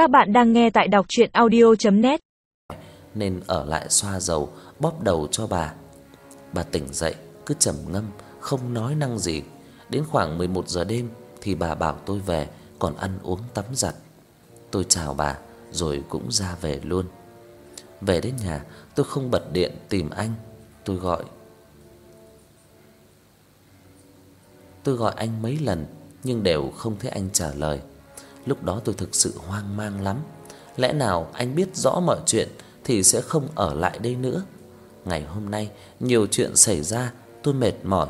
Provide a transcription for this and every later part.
Các bạn đang nghe tại đọc audio net Nên ở lại xoa dầu, bóp đầu cho bà. Bà tỉnh dậy, cứ trầm ngâm, không nói năng gì. Đến khoảng 11 giờ đêm thì bà bảo tôi về, còn ăn uống tắm giặt. Tôi chào bà rồi cũng ra về luôn. Về đến nhà, tôi không bật điện tìm anh, tôi gọi. Tôi gọi anh mấy lần nhưng đều không thấy anh trả lời. Lúc đó tôi thực sự hoang mang lắm. Lẽ nào anh biết rõ mọi chuyện thì sẽ không ở lại đây nữa. Ngày hôm nay nhiều chuyện xảy ra, tôi mệt mỏi,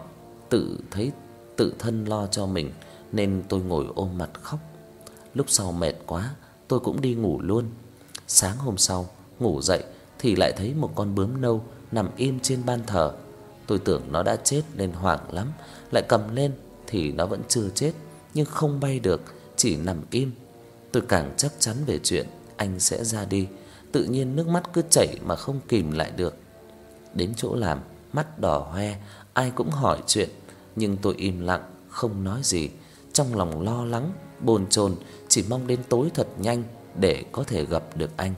tự thấy tự thân lo cho mình nên tôi ngồi ôm mặt khóc. Lúc sau mệt quá, tôi cũng đi ngủ luôn. Sáng hôm sau, ngủ dậy thì lại thấy một con bướm nâu nằm im trên ban thờ. Tôi tưởng nó đã chết nên hoảng lắm, lại cầm lên thì nó vẫn chưa chết, nhưng không bay được, chỉ nằm im. Tôi càng chắc chắn về chuyện anh sẽ ra đi, tự nhiên nước mắt cứ chảy mà không kìm lại được. Đến chỗ làm, mắt đỏ hoe, ai cũng hỏi chuyện, nhưng tôi im lặng, không nói gì, trong lòng lo lắng, bồn chồn, chỉ mong đến tối thật nhanh để có thể gặp được anh.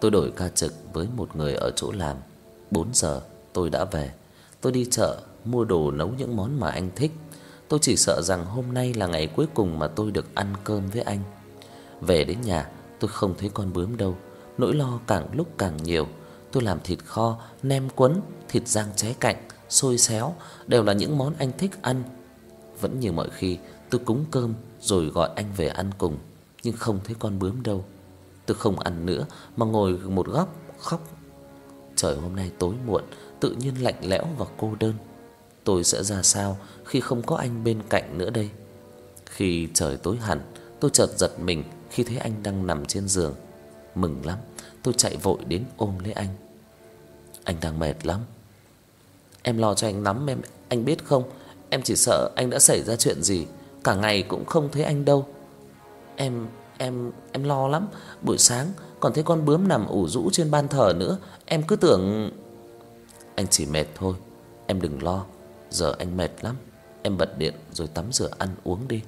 Tôi đổi ca trực với một người ở chỗ làm. 4 giờ tôi đã về. Tôi đi chợ mua đồ nấu những món mà anh thích. Tôi chỉ sợ rằng hôm nay là ngày cuối cùng mà tôi được ăn cơm với anh. Về đến nhà, tôi không thấy con bướm đâu, nỗi lo càng lúc càng nhiều. Tôi làm thịt kho, nem cuốn, thịt rang cháy cạnh, xôi xéo đều là những món anh thích ăn. Vẫn như mọi khi, tôi cúng cơm rồi gọi anh về ăn cùng, nhưng không thấy con bướm đâu. Tôi không ăn nữa mà ngồi một góc khóc. Trời hôm nay tối muộn, tự nhiên lạnh lẽo và cô đơn. Tôi sẽ ra sao khi không có anh bên cạnh nữa đây? Khi trời tối hẳn, tôi chợt giật mình khi thấy anh đang nằm trên giường. Mừng lắm, tôi chạy vội đến ôm lấy anh. Anh đang mệt lắm. Em lo cho anh lắm em, anh biết không? Em chỉ sợ anh đã xảy ra chuyện gì, cả ngày cũng không thấy anh đâu. Em em em lo lắm, buổi sáng còn thấy con bướm nằm ủ rũ trên ban thờ nữa, em cứ tưởng anh chỉ mệt thôi, em đừng lo, giờ anh mệt lắm, em bật điện rồi tắm rửa ăn uống đi.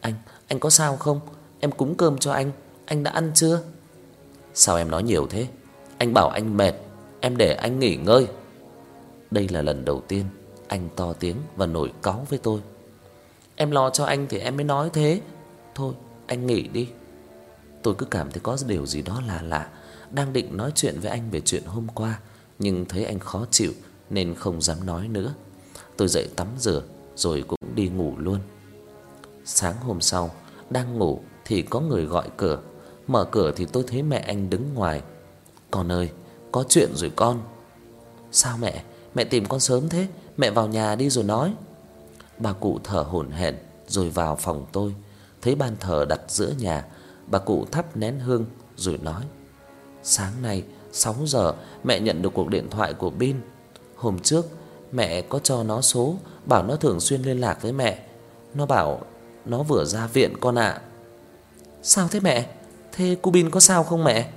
Anh, anh có sao không? Em cúng cơm cho anh, anh đã ăn chưa? Sao em nói nhiều thế? Anh bảo anh mệt, em để anh nghỉ ngơi. Đây là lần đầu tiên anh to tiếng và nổi cáu với tôi. Em lo cho anh thì em mới nói thế. Thôi, anh nghỉ đi. Tôi cứ cảm thấy có điều gì đó lạ lạ, đang định nói chuyện với anh về chuyện hôm qua, nhưng thấy anh khó chịu nên không dám nói nữa. Tôi dậy tắm rửa rồi cũng đi ngủ luôn. Sáng hôm sau, đang ngủ thì có người gọi cửa. Mở cửa thì tôi thấy mẹ anh đứng ngoài. "Con ơi, có chuyện rồi con." "Sao mẹ? Mẹ tìm con sớm thế, mẹ vào nhà đi rồi nói." Bà cụ thở hổn hển rồi vào phòng tôi thấy ban thờ đặt giữa nhà, bà cụ thắp nén hương rồi nói: "Sáng nay 6 giờ mẹ nhận được cuộc điện thoại của Bin. Hôm trước mẹ có cho nó số bảo nó thường xuyên liên lạc với mẹ. Nó bảo nó vừa ra viện con ạ." "Sao thế mẹ? Thế cô Bin có sao không mẹ?"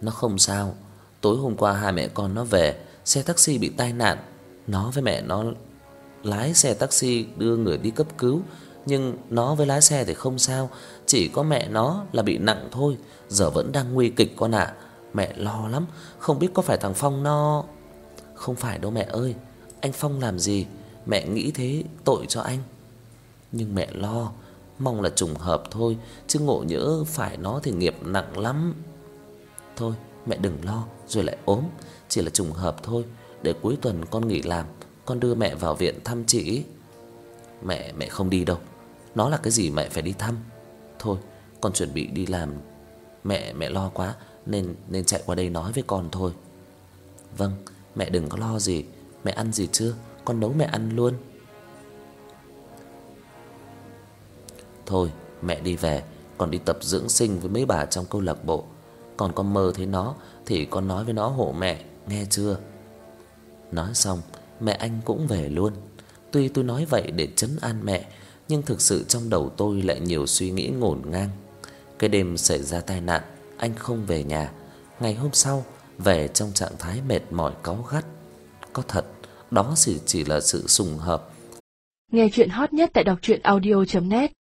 "Nó không sao. Tối hôm qua hai mẹ con nó về, xe taxi bị tai nạn. Nó với mẹ nó lái xe taxi đưa người đi cấp cứu nhưng nó với lái xe thì không sao, chỉ có mẹ nó là bị nặng thôi, giờ vẫn đang nguy kịch con ạ. Mẹ lo lắm, không biết có phải thằng Phong nó Không phải đâu mẹ ơi, anh Phong làm gì, mẹ nghĩ thế tội cho anh. Nhưng mẹ lo, mong là trùng hợp thôi, chứ ngộ nhỡ phải nó thì nghiệp nặng lắm. Thôi, mẹ đừng lo. Rồi lại ốm, chỉ là trùng hợp thôi, để cuối tuần con nghỉ làm, con đưa mẹ vào viện thăm chị. Mẹ mẹ không đi đâu. Nó là cái gì mẹ phải đi thăm. Thôi, con chuẩn bị đi làm. Mẹ mẹ lo quá nên nên chạy qua đây nói với con thôi. Vâng, mẹ đừng có lo gì. Mẹ ăn gì chưa? Con nấu mẹ ăn luôn. Thôi, mẹ đi về, con đi tập dưỡng sinh với mấy bà trong câu lạc bộ. Còn con mơ thấy nó thì con nói với nó hộ mẹ, nghe chưa? Nói xong, mẹ anh cũng về luôn. Tuy tôi nói vậy để trấn an mẹ, nhưng thực sự trong đầu tôi lại nhiều suy nghĩ ngổn ngang. Cái đêm xảy ra tai nạn, anh không về nhà. Ngày hôm sau, về trong trạng thái mệt mỏi cáu gắt. có thật, đó chỉ chỉ là sự trùng hợp. Nghe truyện hot nhất tại đọc truyện audio net